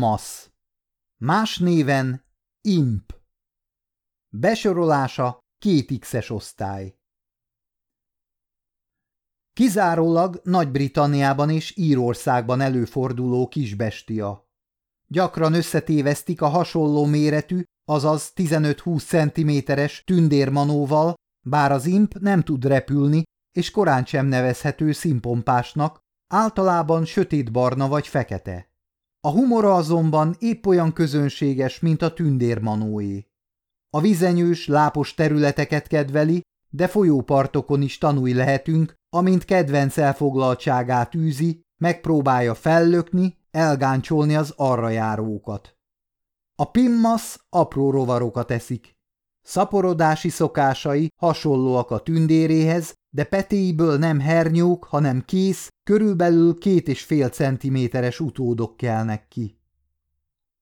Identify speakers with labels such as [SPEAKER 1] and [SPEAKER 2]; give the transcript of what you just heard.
[SPEAKER 1] Pimmas. Más néven Imp. Besorolása két X-es osztály. Kizárólag Nagy-Britanniában és Írországban előforduló kisbestia. Gyakran összetévesztik a hasonló méretű, azaz 15-20 cm-es tündérmanóval, bár az imp nem tud repülni, és korán sem nevezhető színpompásnak, általában sötétbarna vagy fekete. A humora azonban épp olyan közönséges, mint a tündérmanóé. A vizenyős, lápos területeket kedveli, de folyópartokon is tanulj lehetünk, amint kedvenc elfoglaltságát űzi, megpróbálja fellökni, elgáncsolni az arra járókat. A pimmas apró rovarokat eszik. Szaporodási szokásai hasonlóak a tündéréhez, de petéiből nem hernyók, hanem kész, körülbelül két és fél centiméteres utódok kelnek ki.